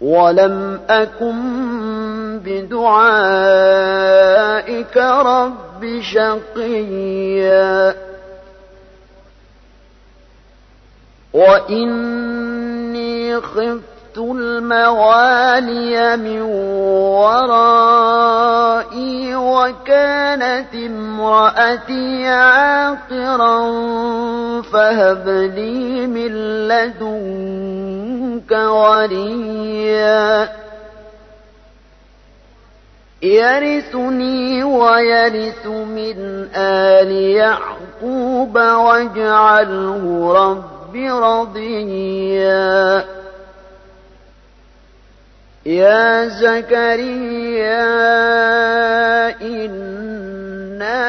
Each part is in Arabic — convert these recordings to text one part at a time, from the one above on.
ولم أكن بدعائك رب شقيا وإني خفت الموالي من ورائي وكانت امرأتي عاقرا فهب لي من لدنك وليا. يرثني ويرث من آل يعقوب واجعله رب رضيا. يا زكريا إنا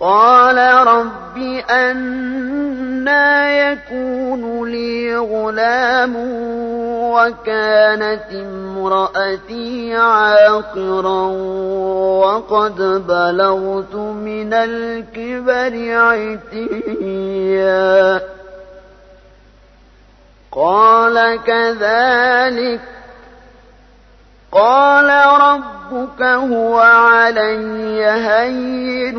قال رب أنا يكون لي غلام وكانت امرأتي عاقرا وقد بلغت من الكبر عتيا. قال كذلك. قال ربك هو علي هين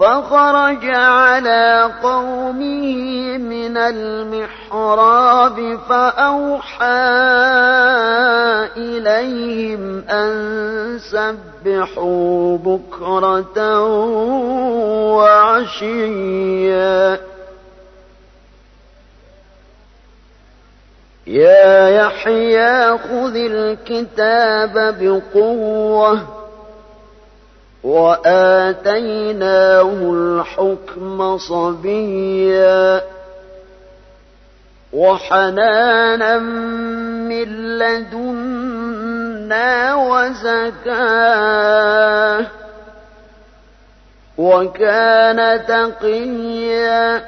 فخرج على قومه من المحراب فأوحى إليهم أن سبحوا بكرة وعشيا. يا يحيى خذ الكتاب بقوة وآتيناه الحكم صبيا وحنانا من لدنا وزكاة وكان تقيا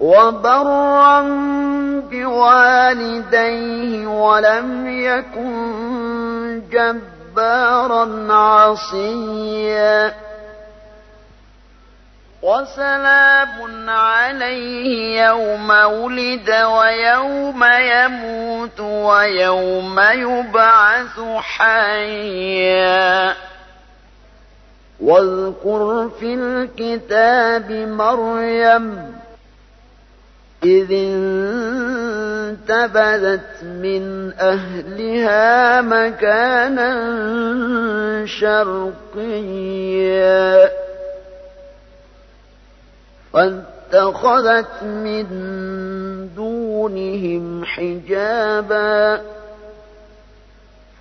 وبرا بوالديه ولم يكن جبا جبارا عصيا. وسلام عليه يوم ولد ويوم يموت ويوم يبعث حيا. واذكر في الكتاب مريم إذ انتبذت من أهلها مكانا شرقيا. فاتخذت من دونهم حجابا.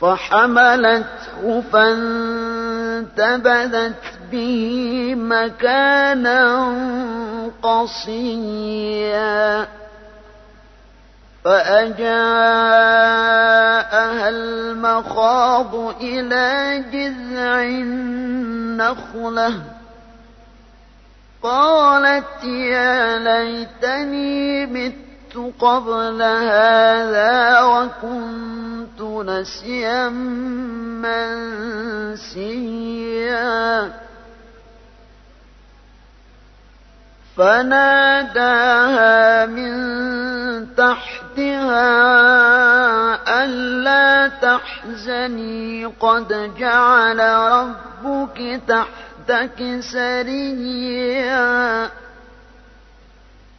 فحملته فانتبذت به مكانا قصيا فأجاءها المخاض إلى جذع النخلة قالت يا ليتني مت قبل هذا وكنت نسيا منسيا. فناداها من تحتها ألا تحزني قد جعل ربك تحتك سريا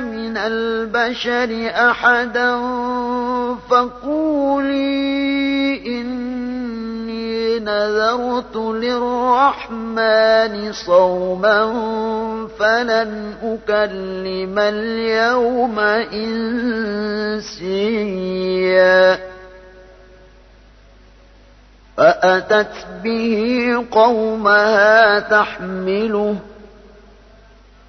من البشر أحدا فقولي إني نذرت للرحمن صوما فلن أكلم اليوم إنسيا فأتت به قومها تحمله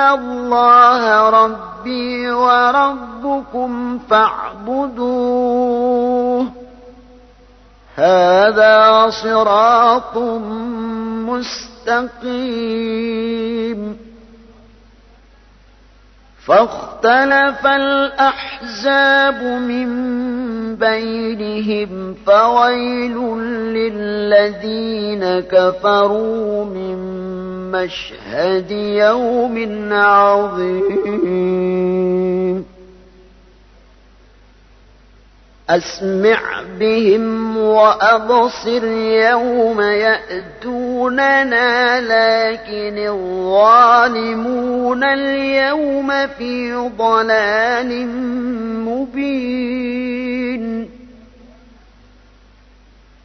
الله ربي وربكم فاعبدوه هذا صراط مستقيم فاختلف الأحزاب من بينهم فويل للذين كفروا من مشهد يوم عظيم. أسمع بهم وأبصر يوم يأتوننا لكن الظالمون اليوم في ضلال مبين.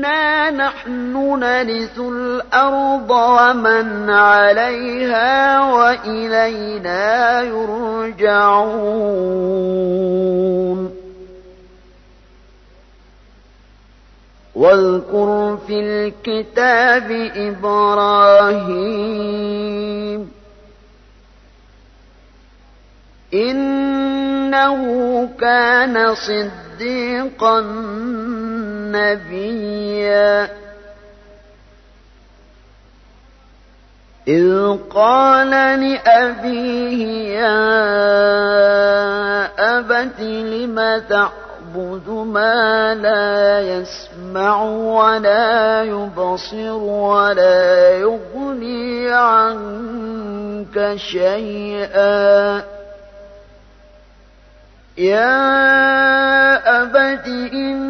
إنا نحن نرث الأرض ومن عليها وإلينا يرجعون واذكر في الكتاب إبراهيم إنه كان صديقا نبيا. إذ قال لأبيه يا أبت لم تعبد ما لا يسمع ولا يبصر ولا يغني عنك شيئا. يا أبت إني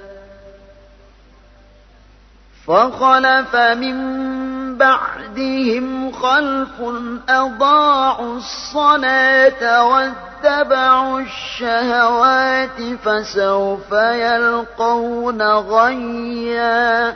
فخلف من بعدهم خلف أضاعوا الصلاة واتبعوا الشهوات فسوف يلقون غيا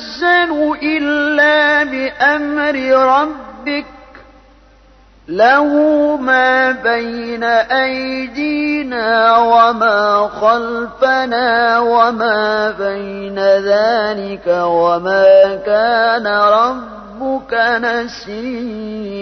إلا بأمر ربك له ما بين أيدينا وما خلفنا وما بين ذلك وما كان ربك نسيا.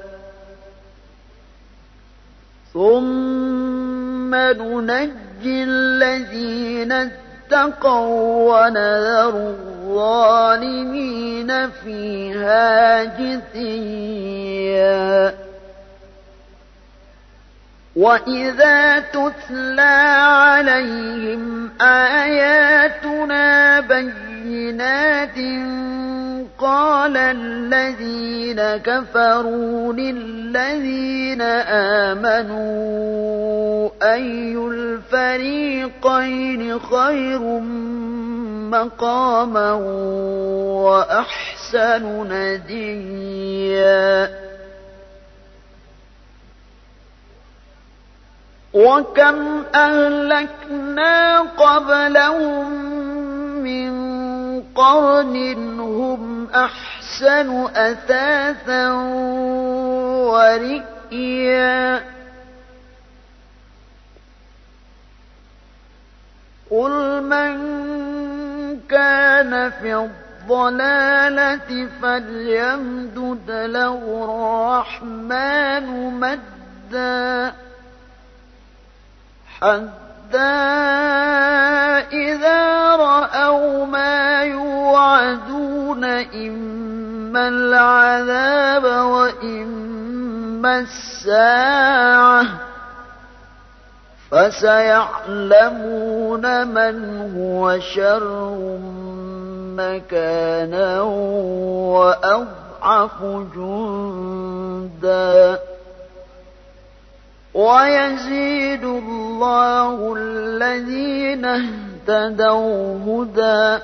ثم ننجي الذين اتقوا ونذر الظالمين فيها جثيا وإذا تتلى عليهم آياتنا بينات قال الذين كفروا للذين آمنوا أي الفريقين خير مقاما وأحسن نديا؟ وكم أهلكنا قبلهم قرن هم أحسن أثاثا ورئيا. قل من كان في الضلالة فليمدد له الرحمن مدا. حتى إذا يوعدون إما العذاب وإما الساعة فسيعلمون من هو شر مكانا وأضعف جندا. ويزيد الله الذين اهتدوا هدى.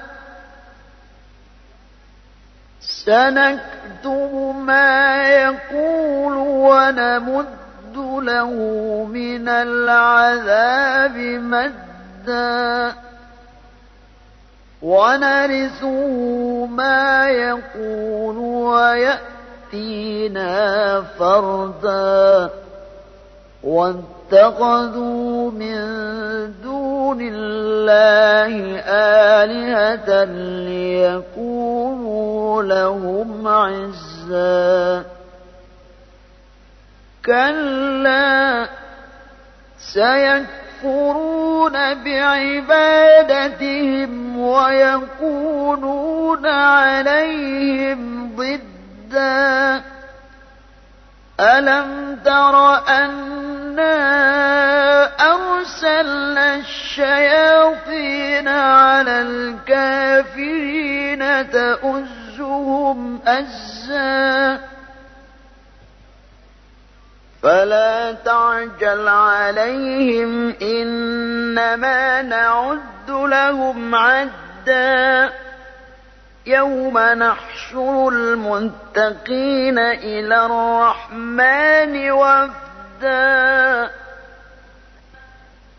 سنكتب ما يقول ونمد له من العذاب مدا. ونرثه ما يقول ويأتينا فردا. واتخذوا من دون الله آلهة ليكونوا لهم عزا. كلا سيكفرون بعبادتهم ويكونون عليهم ضدا. ألم تر أنا أرسلنا الشياطين على الكافرين تؤزهم أزا. فلا تعجل عليهم إنما نعد لهم عدا. يوم نحشر المتقين إلى الرحمن وفدا.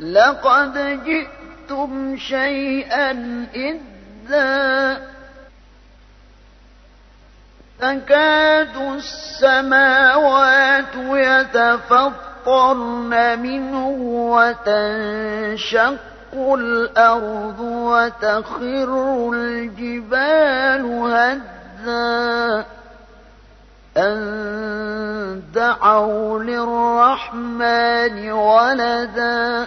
لقد جئتم شيئا إذا تكاد السماوات يتفطرن منه وتنشق الأرض وتخر الجبال هدا أن دعوا للرحمن ولدا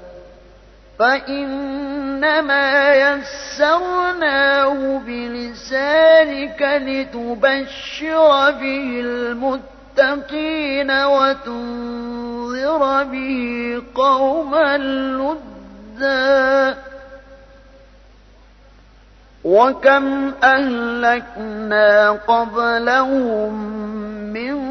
فإنما يسرناه بلسانك لتبشر به المتقين وتنذر به قوما لدا. وكم أهلكنا قبلهم من